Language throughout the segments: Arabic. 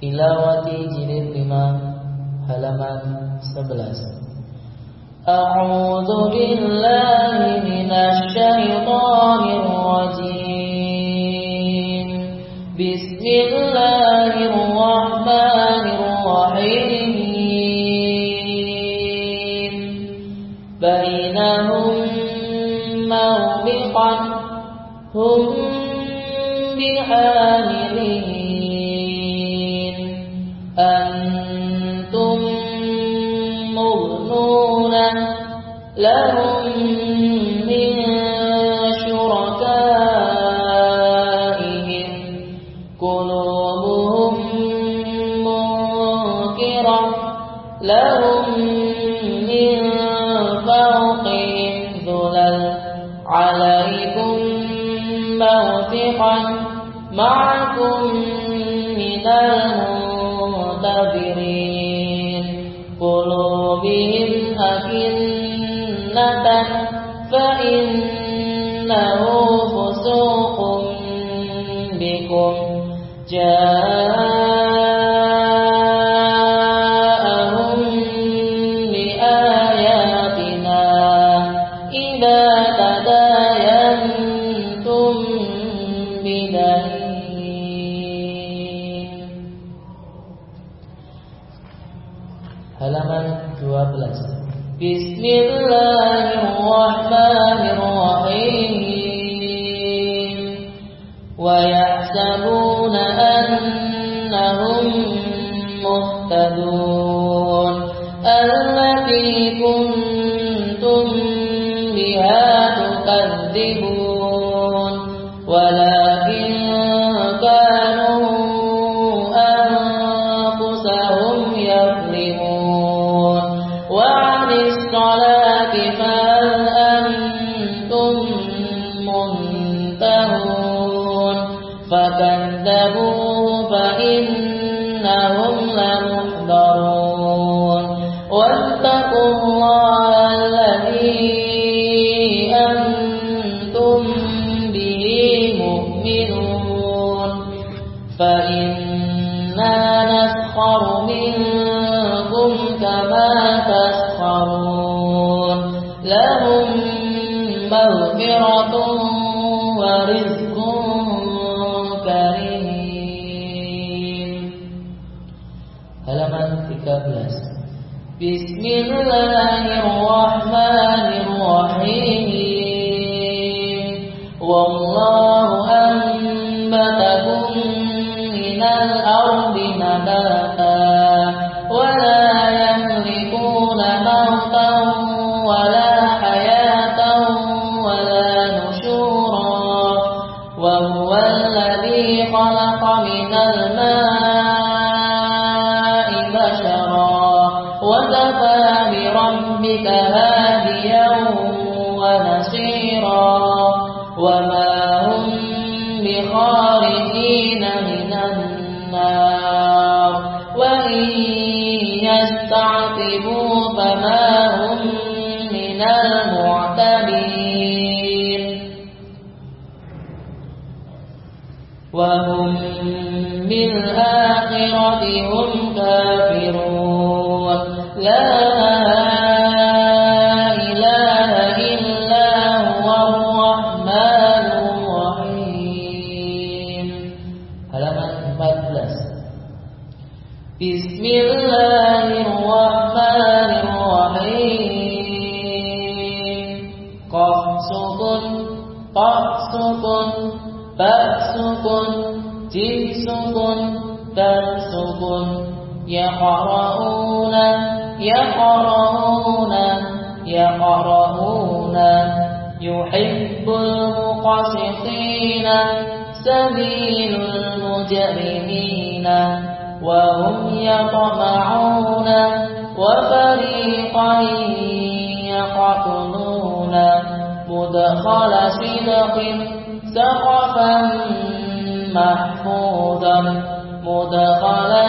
Tilawati jilid 5 halaman 11 A'udzu billahi minasy syaithanir rajim Bismillahirrahmanirrahim Bainahum mawbiqan hum bihamilin مغنون لهم من شركائهم قلوبهم منكرة. لهم من فوقهم ذلل. عليكم موثقا معكم من المنكرة أكنة فإنه فسوق بكم جاءهم بآياتنا إذا تداينتم بدين halaman 12 بسم الله الرحمن الرحيم. ويحسبون أنهم مهتدون. التي كنتم بها تكذبون. فكذبوه فإنهم لمحضرون. واتقوا الله الذي أنتم به مؤمنون. فإنا نسخر منكم كما تسخرون. مغفرة ورزق halaman 13 Bismillahirrahmanirrahim Wallahu بربك هاديا ونصيرا وما هم بخارجين من النار. وإن فما هم من المعتبين وهم بالآخرة هم كافرون. لا 14 Bismillahirrahmanirrahim Qaf sukun Qaf sukun Ba sukun Jim sukun Dan sukun يقرؤون يقرؤون يقرؤون يحب المقسطين سبيل المجرمين وهم يطمعون وفريقا يقتلون. مدخل صدق سقفا محفوظا مدخلا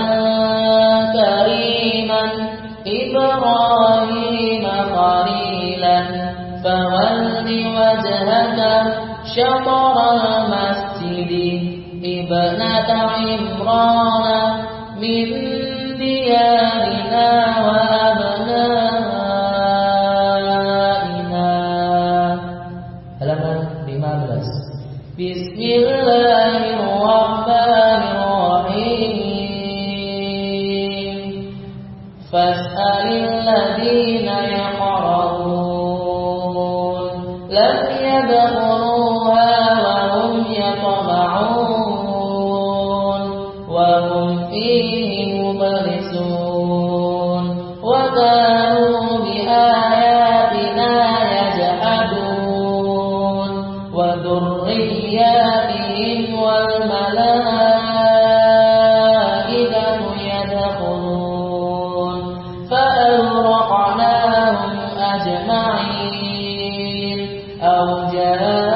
كريما. إبراهيم خليلا فول وجهك شطر المسجد. ابنة عمران من ديارنا وأبنائنا. Halaman 15 بسم الله الرحمن الرحيم فاسأل الذين فيه مبلسون وكانوا بآياتنا يجحدون وذرياتهم والملائكة يدخلون فأغرقناهم أجمعين. أو جاء